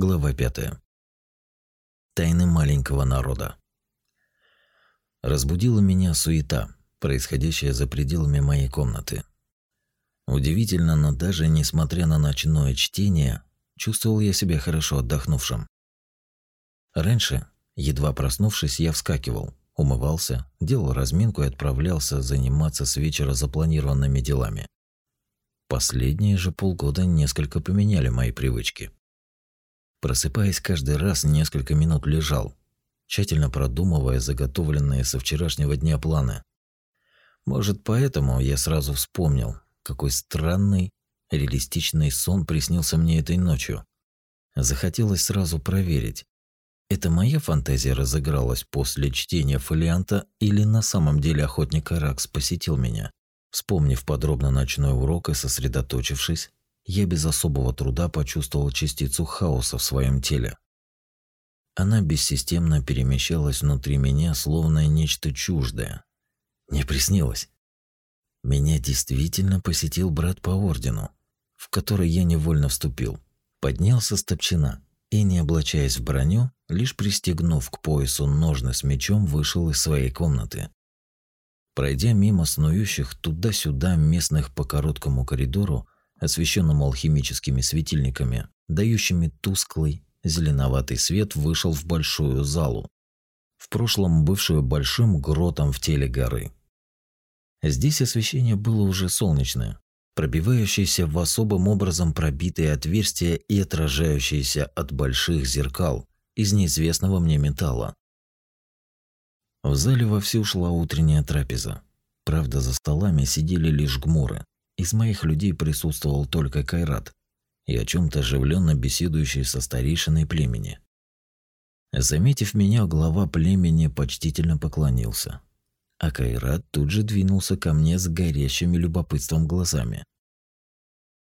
Глава 5. Тайны маленького народа. Разбудила меня суета, происходящая за пределами моей комнаты. Удивительно, но даже несмотря на ночное чтение, чувствовал я себя хорошо отдохнувшим. Раньше, едва проснувшись, я вскакивал, умывался, делал разминку и отправлялся заниматься с вечера запланированными делами. Последние же полгода несколько поменяли мои привычки. Просыпаясь каждый раз, несколько минут лежал, тщательно продумывая заготовленные со вчерашнего дня планы. Может, поэтому я сразу вспомнил, какой странный, реалистичный сон приснился мне этой ночью. Захотелось сразу проверить, это моя фантазия разыгралась после чтения фолианта или на самом деле охотник Аракс посетил меня. Вспомнив подробно ночной урок и сосредоточившись, я без особого труда почувствовал частицу хаоса в своем теле. Она бессистемно перемещалась внутри меня, словно нечто чуждое. Не приснилось. Меня действительно посетил брат по ордену, в который я невольно вступил. Поднялся с топчина и, не облачаясь в броню, лишь пристегнув к поясу ножны с мечом, вышел из своей комнаты. Пройдя мимо снующих туда-сюда местных по короткому коридору, освещенному алхимическими светильниками, дающими тусклый зеленоватый свет, вышел в большую залу, в прошлом бывшую большим гротом в теле горы. Здесь освещение было уже солнечное, пробивающееся в особым образом пробитые отверстия и отражающееся от больших зеркал из неизвестного мне металла. В зале вовсю шла утренняя трапеза. Правда, за столами сидели лишь гмуры. Из моих людей присутствовал только Кайрат и о чем то оживленно беседующий со старейшиной племени. Заметив меня, глава племени почтительно поклонился, а Кайрат тут же двинулся ко мне с горящими любопытством глазами.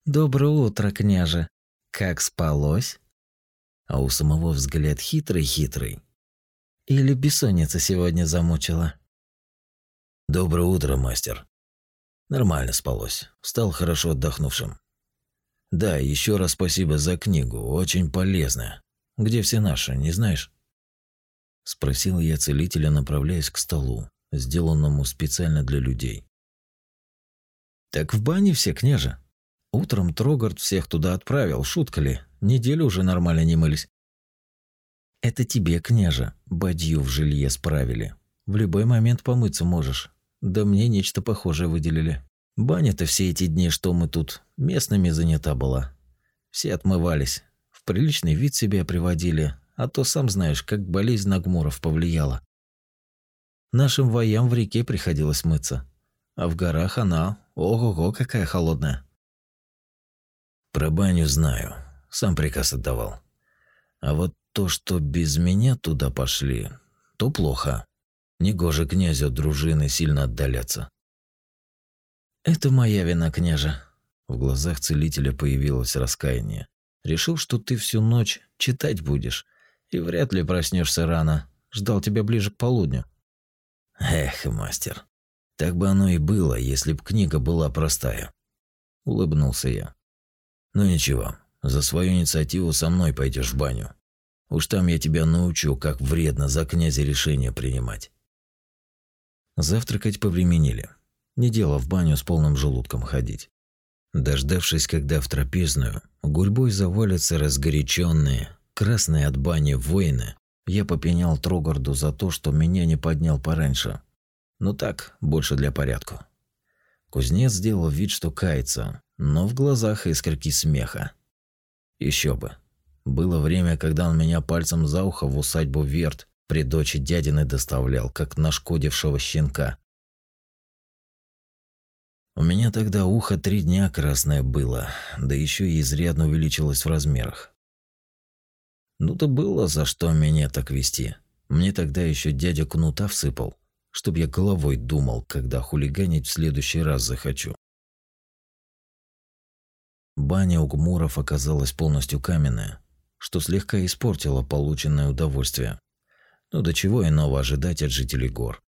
«Доброе утро, княже! Как спалось?» А у самого взгляд хитрый-хитрый. Или бессонница сегодня замучила? «Доброе утро, мастер!» Нормально спалось. Стал хорошо отдохнувшим. Да, еще раз спасибо за книгу, очень полезная. Где все наши, не знаешь? Спросил я целителя, направляясь к столу, сделанному специально для людей. Так в бане все, княже. Утром Трогард всех туда отправил, шутка ли? Неделю уже нормально не мылись. Это тебе, княже, бадью в жилье справили. В любой момент помыться можешь. Да мне нечто похожее выделили. Баня-то все эти дни, что мы тут, местными занята была. Все отмывались, в приличный вид себя приводили, а то сам знаешь, как болезнь Нагмуров повлияла. Нашим воям в реке приходилось мыться, а в горах она, ого-го, какая холодная. Про баню знаю, сам приказ отдавал. А вот то, что без меня туда пошли, то плохо. Негоже князю дружины сильно отдаляться. Это моя вина, княже. В глазах целителя появилось раскаяние. Решил, что ты всю ночь читать будешь и вряд ли проснешься рано. Ждал тебя ближе к полудню. Эх, мастер. Так бы оно и было, если б книга была простая. Улыбнулся я. Ну ничего, за свою инициативу со мной пойдешь в баню. Уж там я тебя научу, как вредно за князя решение принимать. Завтракать повременили. Не дело в баню с полным желудком ходить. Дождавшись, когда в трапезную гурьбой завалятся разгоряченные, красные от бани воины, я попенял Трогарду за то, что меня не поднял пораньше. Ну так, больше для порядка. Кузнец сделал вид, что кается, но в глазах искорки смеха. Еще бы. Было время, когда он меня пальцем за ухо в усадьбу Верт при дочи дядины доставлял, как нашкодившего щенка. У меня тогда ухо три дня красное было, да еще и изрядно увеличилось в размерах. Ну-то было за что меня так вести. Мне тогда еще дядя кнута всыпал, чтоб я головой думал, когда хулиганить в следующий раз захочу. Баня у гмуров оказалась полностью каменная, что слегка испортило полученное удовольствие. Ну до чего иного ожидать от жителей гор.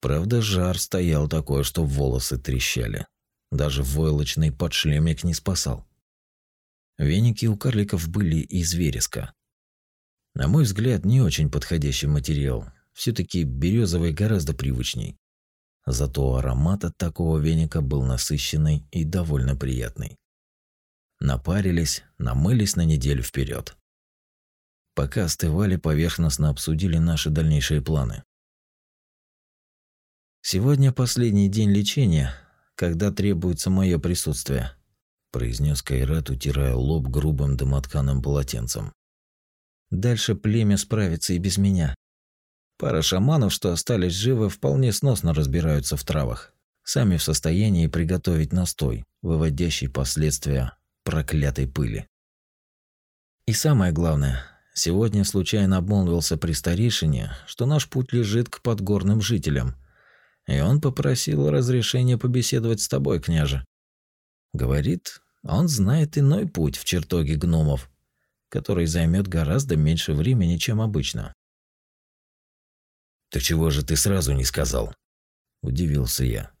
Правда, жар стоял такой, что волосы трещали. Даже войлочный подшлемик не спасал. Веники у карликов были из вереска. На мой взгляд, не очень подходящий материал. все таки березовый гораздо привычней. Зато аромат от такого веника был насыщенный и довольно приятный. Напарились, намылись на неделю вперед. Пока остывали, поверхностно обсудили наши дальнейшие планы. Сегодня последний день лечения, когда требуется мое присутствие произнес Кайрат, утирая лоб грубым домотканым полотенцем. Дальше племя справится и без меня. Пара шаманов, что остались живы, вполне сносно разбираются в травах. Сами в состоянии приготовить настой, выводящий последствия проклятой пыли. И самое главное, сегодня случайно обмолвился при старейшине, что наш путь лежит к подгорным жителям, и он попросил разрешения побеседовать с тобой, княже. Говорит, он знает иной путь в чертоге гномов, который займет гораздо меньше времени, чем обычно. «Так чего же ты сразу не сказал?» – удивился я.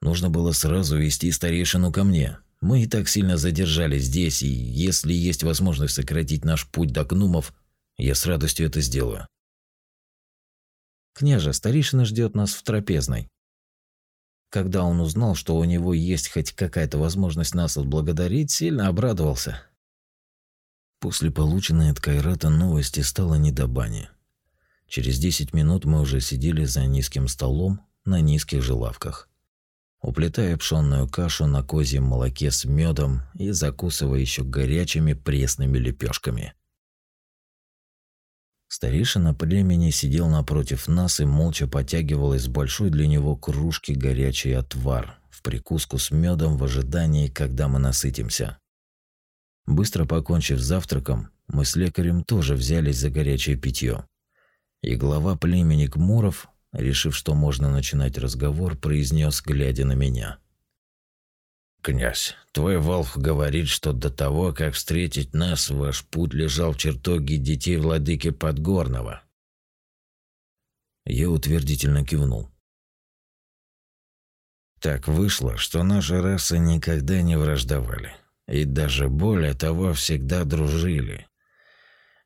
«Нужно было сразу вести старейшину ко мне. Мы и так сильно задержались здесь, и если есть возможность сократить наш путь до гномов, я с радостью это сделаю». «Княже, старейшина ждет нас в трапезной», когда он узнал, что у него есть хоть какая-то возможность нас отблагодарить, сильно обрадовался. После полученной от Кайрата новости стало не до бани. Через 10 минут мы уже сидели за низким столом на низких же лавках, уплетая пшённую кашу на козьем молоке с медом и закусывая еще горячими пресными лепешками. Старейшина племени сидел напротив нас и молча потягивал из большой для него кружки горячий отвар в прикуску с медом в ожидании, когда мы насытимся. Быстро покончив завтраком, мы с лекарем тоже взялись за горячее питье. И глава племени Кмуров, решив, что можно начинать разговор, произнес, глядя на меня – «Князь, твой Волх говорит, что до того, как встретить нас, ваш путь лежал в чертоге детей владыки Подгорного». Я утвердительно кивнул. Так вышло, что наши расы никогда не враждовали. И даже более того, всегда дружили.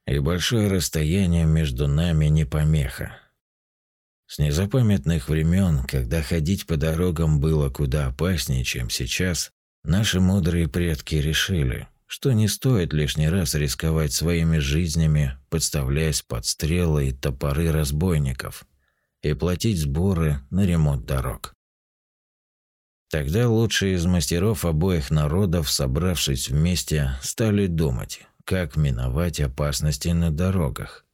И большое расстояние между нами не помеха. С незапамятных времен, когда ходить по дорогам было куда опаснее, чем сейчас, наши мудрые предки решили, что не стоит лишний раз рисковать своими жизнями, подставляясь под стрелы и топоры разбойников, и платить сборы на ремонт дорог. Тогда лучшие из мастеров обоих народов, собравшись вместе, стали думать, как миновать опасности на дорогах.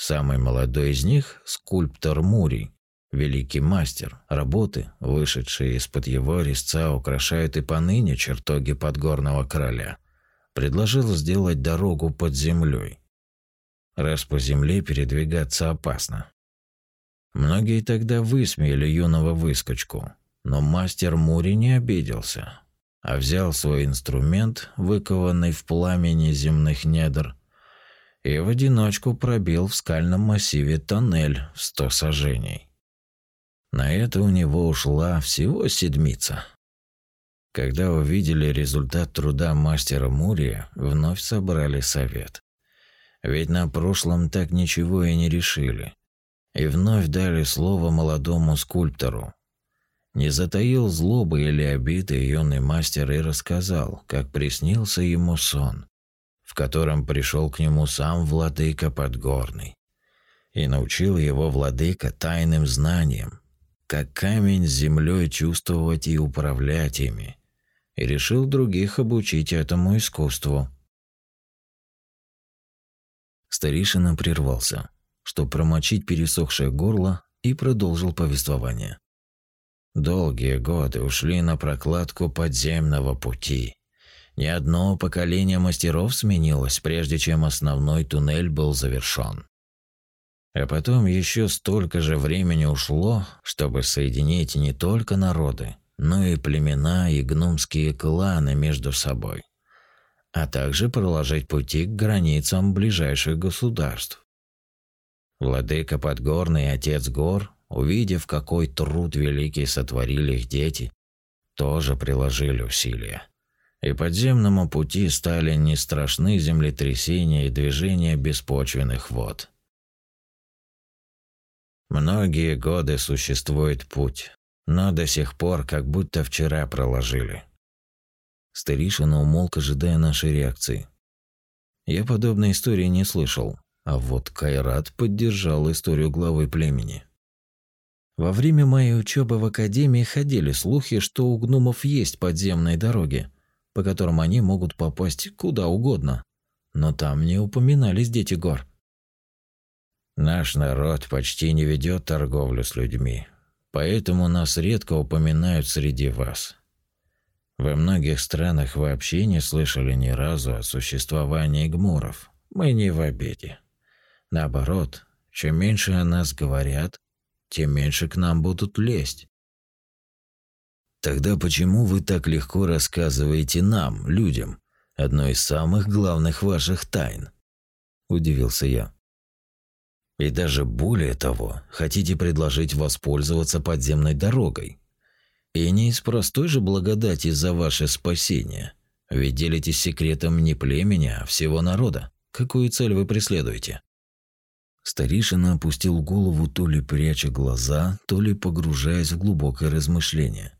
Самый молодой из них – скульптор Мурий, великий мастер. Работы, вышедшие из-под его резца, украшают и поныне чертоги подгорного короля. Предложил сделать дорогу под землей. Раз по земле передвигаться опасно. Многие тогда высмеяли юного выскочку, но мастер Мури не обиделся, а взял свой инструмент, выкованный в пламени земных недр, и в одиночку пробил в скальном массиве тоннель в сто сажений. На это у него ушла всего седмица. Когда увидели результат труда мастера Мурия, вновь собрали совет. Ведь на прошлом так ничего и не решили. И вновь дали слово молодому скульптору. Не затаил злобы или обиды юный мастер и рассказал, как приснился ему сон, в котором пришел к нему сам владыка Подгорный. И научил его владыка тайным знаниям, как камень с землей чувствовать и управлять ими, и решил других обучить этому искусству. Старейшина прервался, чтобы промочить пересохшее горло, и продолжил повествование. Долгие годы ушли на прокладку подземного пути, ни одно поколение мастеров сменилось, прежде чем основной туннель был завершен. А потом еще столько же времени ушло, чтобы соединить не только народы, но и племена и гномские кланы между собой, а также проложить пути к границам ближайших государств. Владыка Подгорный и Отец Гор, увидев, какой труд великий сотворили их дети, тоже приложили усилия и подземному пути стали не страшны землетрясения и движения беспочвенных вод. Многие годы существует путь, но до сих пор как будто вчера проложили. Старейшина умолк, ожидая нашей реакции. Я подобной истории не слышал, а вот Кайрат поддержал историю главы племени. Во время моей учебы в академии ходили слухи, что у гномов есть подземные дороги, по которым они могут попасть куда угодно. Но там не упоминались дети гор. Наш народ почти не ведет торговлю с людьми, поэтому нас редко упоминают среди вас. Во многих странах вообще не слышали ни разу о существовании гмуров. Мы не в обиде. Наоборот, чем меньше о нас говорят, тем меньше к нам будут лезть. Тогда почему вы так легко рассказываете нам, людям, одно из самых главных ваших тайн? Удивился я. И даже более того, хотите предложить воспользоваться подземной дорогой. И не из простой же благодати за ваше спасение. Ведь делитесь секретом не племени, а всего народа. Какую цель вы преследуете? Старейшина опустил голову, то ли пряча глаза, то ли погружаясь в глубокое размышление.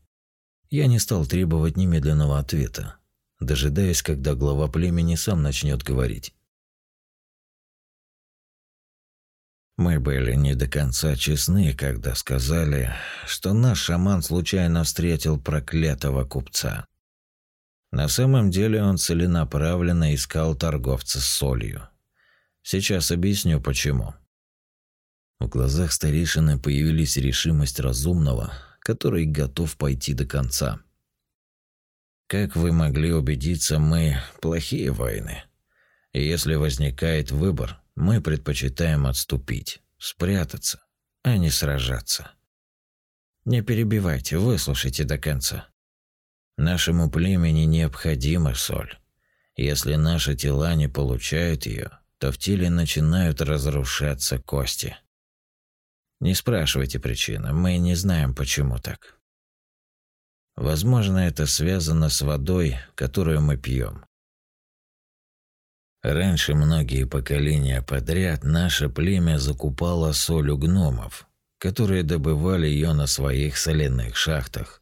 Я не стал требовать немедленного ответа, дожидаясь, когда глава племени сам начнет говорить. Мы были не до конца честны, когда сказали, что наш шаман случайно встретил проклятого купца. На самом деле он целенаправленно искал торговца с солью. Сейчас объясню почему. В глазах старейшины появилась решимость разумного, который готов пойти до конца. Как вы могли убедиться, мы плохие воины. И если возникает выбор, мы предпочитаем отступить, спрятаться, а не сражаться. Не перебивайте, выслушайте до конца. Нашему племени необходима соль. Если наши тела не получают ее, то в теле начинают разрушаться кости. Не спрашивайте причины, мы не знаем, почему так. Возможно, это связано с водой, которую мы пьем. Раньше многие поколения подряд наше племя закупало соль у гномов, которые добывали ее на своих соляных шахтах.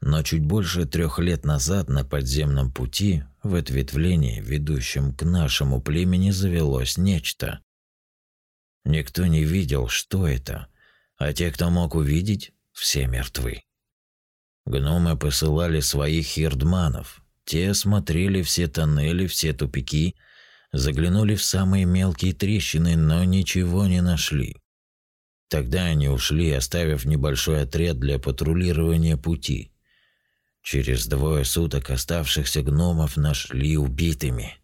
Но чуть больше трех лет назад на подземном пути, в ответвлении, ведущем к нашему племени, завелось нечто. Никто не видел, что это, а те, кто мог увидеть, все мертвы. Гномы посылали своих хирдманов, те осмотрели все тоннели, все тупики, заглянули в самые мелкие трещины, но ничего не нашли. Тогда они ушли, оставив небольшой отряд для патрулирования пути. Через двое суток оставшихся гномов нашли убитыми.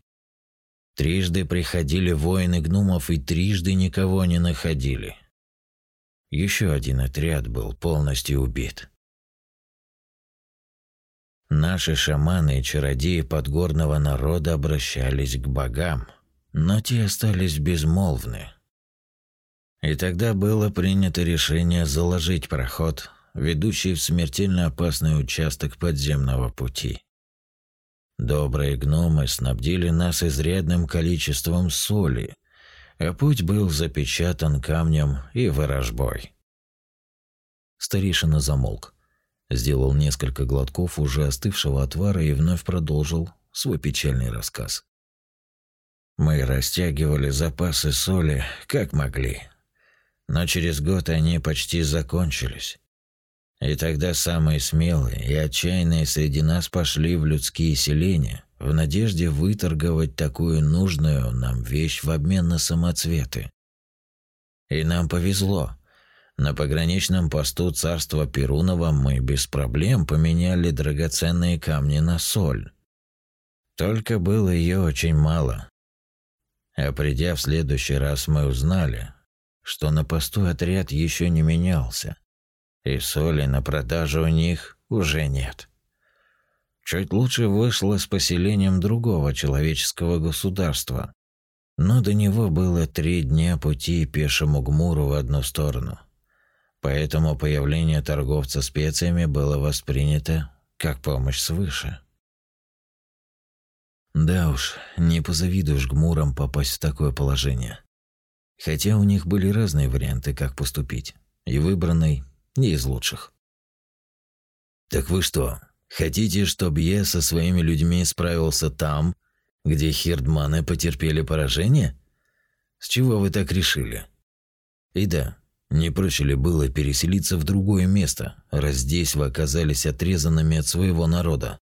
Трижды приходили воины гномов и трижды никого не находили. Еще один отряд был полностью убит. Наши шаманы и чародеи подгорного народа обращались к богам, но те остались безмолвны. И тогда было принято решение заложить проход, ведущий в смертельно опасный участок подземного пути. Добрые гномы снабдили нас изрядным количеством соли, а путь был запечатан камнем и ворожбой. Старейшина замолк. Сделал несколько глотков уже остывшего отвара и вновь продолжил свой печальный рассказ. Мы растягивали запасы соли, как могли. Но через год они почти закончились. И тогда самые смелые и отчаянные среди нас пошли в людские селения в надежде выторговать такую нужную нам вещь в обмен на самоцветы. И нам повезло. На пограничном посту царства Перунова мы без проблем поменяли драгоценные камни на соль. Только было ее очень мало. А придя в следующий раз, мы узнали, что на посту отряд еще не менялся, и соли на продажу у них уже нет. Чуть лучше вышло с поселением другого человеческого государства, но до него было три дня пути пешему Гмуру в одну сторону – Поэтому появление торговца специями было воспринято как помощь свыше. Да уж, не позавидуешь гмурам попасть в такое положение. Хотя у них были разные варианты, как поступить, и выбранный не из лучших. «Так вы что, хотите, чтобы я со своими людьми справился там, где хирдманы потерпели поражение? С чего вы так решили? И да, не проще ли было переселиться в другое место, раз здесь вы оказались отрезанными от своего народа?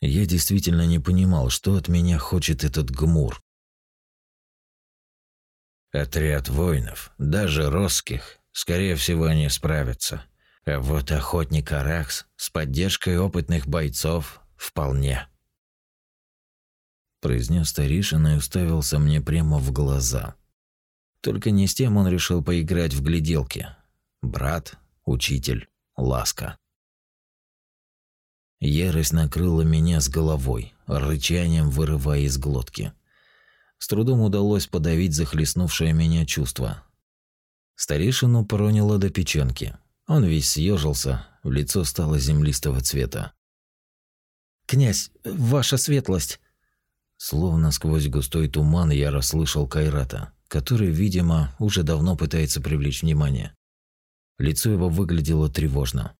Я действительно не понимал, что от меня хочет этот гмур. Отряд воинов, даже русских, скорее всего, не справится. А вот охотник Аракс с поддержкой опытных бойцов вполне. Произнес старейшина и уставился мне прямо в глаза. Только не с тем он решил поиграть в гляделки. Брат, учитель, ласка. Ярость накрыла меня с головой, рычанием вырывая из глотки. С трудом удалось подавить захлестнувшее меня чувство. Старейшину проняло до печенки. Он весь съежился, в лицо стало землистого цвета. «Князь, ваша светлость!» Словно сквозь густой туман я расслышал Кайрата, который, видимо, уже давно пытается привлечь внимание. Лицо его выглядело тревожно.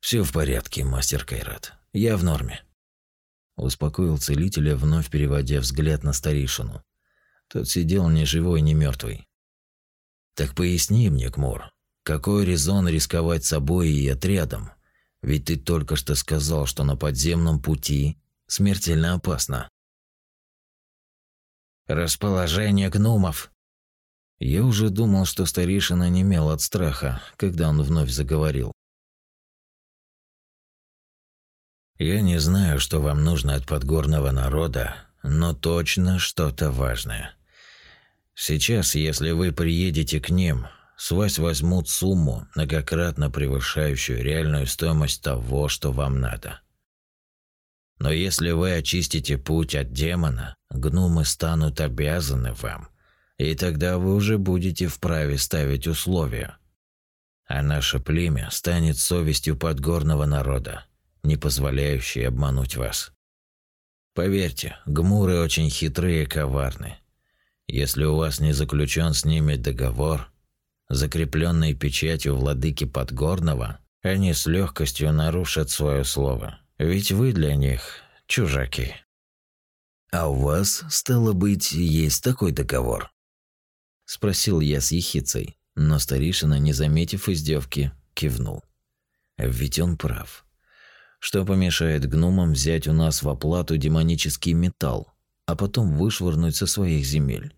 Все в порядке, мастер Кайрат. Я в норме. Успокоил целителя, вновь переводя взгляд на старейшину. Тот сидел ни живой, ни мертвый. Так поясни мне, Кмур, какой резон рисковать собой и отрядом? Ведь ты только что сказал, что на подземном пути смертельно опасно. Расположение гномов. Я уже думал, что старейшина не мел от страха, когда он вновь заговорил. Я не знаю, что вам нужно от подгорного народа, но точно что-то важное. Сейчас, если вы приедете к ним, с вас возьмут сумму, многократно превышающую реальную стоимость того, что вам надо. Но если вы очистите путь от демона, гномы станут обязаны вам, и тогда вы уже будете вправе ставить условия. А наше племя станет совестью подгорного народа не позволяющий обмануть вас. Поверьте, гмуры очень хитрые и коварны. Если у вас не заключен с ними договор, закрепленный печатью владыки Подгорного, они с легкостью нарушат свое слово. Ведь вы для них чужаки. А у вас, стало быть, есть такой договор? Спросил я с ехицей, но старейшина, не заметив издевки, кивнул. Ведь он прав. Что помешает гномам взять у нас в оплату демонический металл, а потом вышвырнуть со своих земель?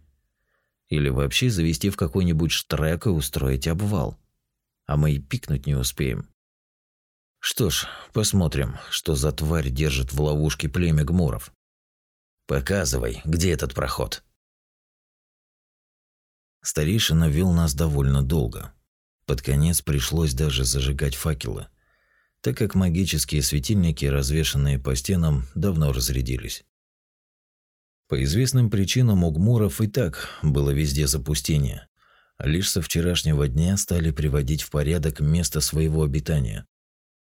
Или вообще завести в какой-нибудь штрек и устроить обвал? А мы и пикнуть не успеем. Что ж, посмотрим, что за тварь держит в ловушке племя гмуров. Показывай, где этот проход. Старейшина вел нас довольно долго. Под конец пришлось даже зажигать факелы – так как магические светильники, развешанные по стенам, давно разрядились. По известным причинам у гмуров и так было везде запустение. Лишь со вчерашнего дня стали приводить в порядок место своего обитания.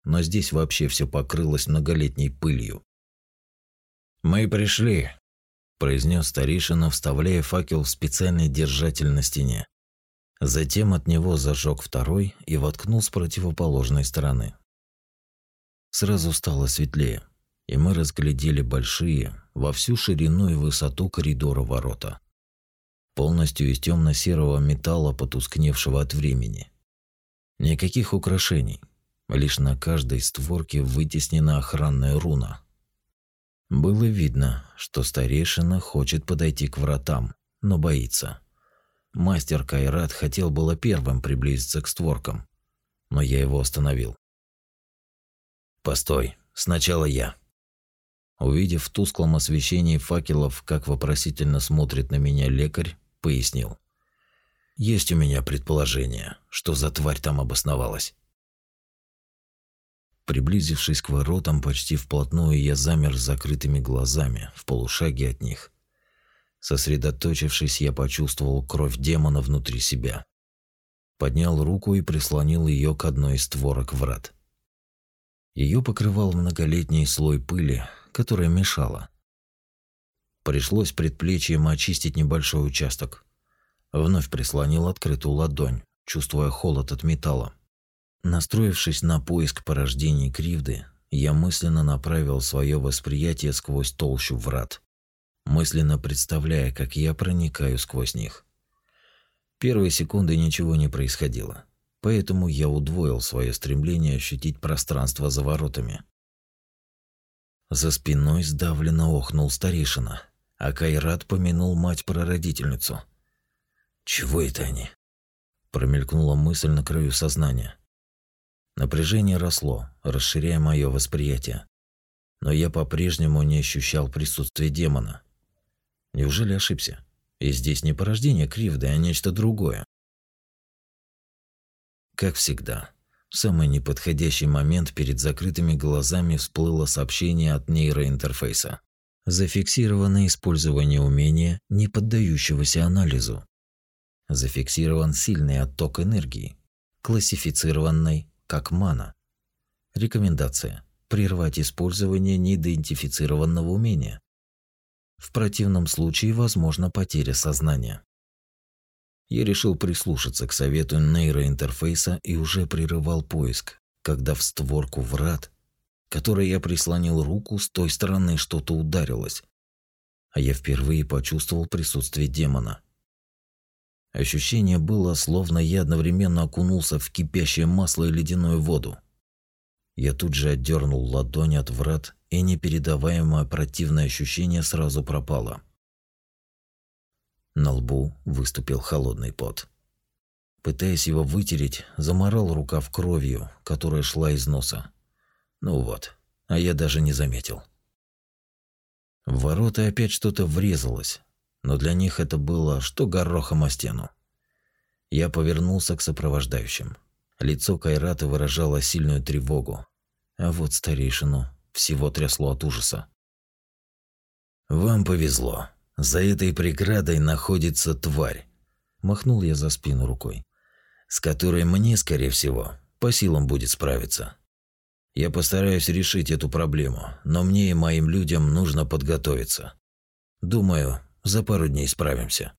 Но здесь вообще все покрылось многолетней пылью. «Мы пришли», – произнес старейшина, вставляя факел в специальный держатель на стене. Затем от него зажег второй и воткнул с противоположной стороны. Сразу стало светлее, и мы разглядели большие, во всю ширину и высоту коридора ворота. Полностью из темно-серого металла, потускневшего от времени. Никаких украшений, лишь на каждой створке вытеснена охранная руна. Было видно, что старейшина хочет подойти к вратам, но боится. Мастер Кайрат хотел было первым приблизиться к створкам, но я его остановил. Постой, сначала я. Увидев в тусклом освещении факелов, как вопросительно смотрит на меня лекарь, пояснил. Есть у меня предположение, что за тварь там обосновалась. Приблизившись к воротам почти вплотную, я замер с закрытыми глазами, в полушаге от них. Сосредоточившись, я почувствовал кровь демона внутри себя. Поднял руку и прислонил ее к одной из створок врат. Ее покрывал многолетний слой пыли, которая мешала. Пришлось предплечьем очистить небольшой участок. Вновь прислонил открытую ладонь, чувствуя холод от металла. Настроившись на поиск порождений кривды, я мысленно направил свое восприятие сквозь толщу врат, мысленно представляя, как я проникаю сквозь них. Первые секунды ничего не происходило, поэтому я удвоил свое стремление ощутить пространство за воротами. За спиной сдавленно охнул старейшина, а Кайрат помянул мать-прародительницу. «Чего это они?» Промелькнула мысль на краю сознания. Напряжение росло, расширяя мое восприятие. Но я по-прежнему не ощущал присутствия демона. Неужели ошибся? И здесь не порождение кривды, а нечто другое. Как всегда, в самый неподходящий момент перед закрытыми глазами всплыло сообщение от нейроинтерфейса. Зафиксировано использование умения, не поддающегося анализу. Зафиксирован сильный отток энергии, классифицированной как мана. Рекомендация. Прервать использование неидентифицированного умения. В противном случае возможна потеря сознания. Я решил прислушаться к совету нейроинтерфейса и уже прерывал поиск, когда в створку врат, которой я прислонил руку, с той стороны что-то ударилось. А я впервые почувствовал присутствие демона. Ощущение было, словно я одновременно окунулся в кипящее масло и ледяную воду. Я тут же отдернул ладонь от врат, и непередаваемое противное ощущение сразу пропало. На лбу выступил холодный пот. Пытаясь его вытереть, заморал рукав кровью, которая шла из носа. Ну вот, а я даже не заметил. В ворота опять что-то врезалось, но для них это было что горохом о стену. Я повернулся к сопровождающим. Лицо Кайрата выражало сильную тревогу, а вот старейшину всего трясло от ужаса. «Вам повезло. За этой преградой находится тварь», – махнул я за спину рукой, «с которой мне, скорее всего, по силам будет справиться. Я постараюсь решить эту проблему, но мне и моим людям нужно подготовиться. Думаю, за пару дней справимся.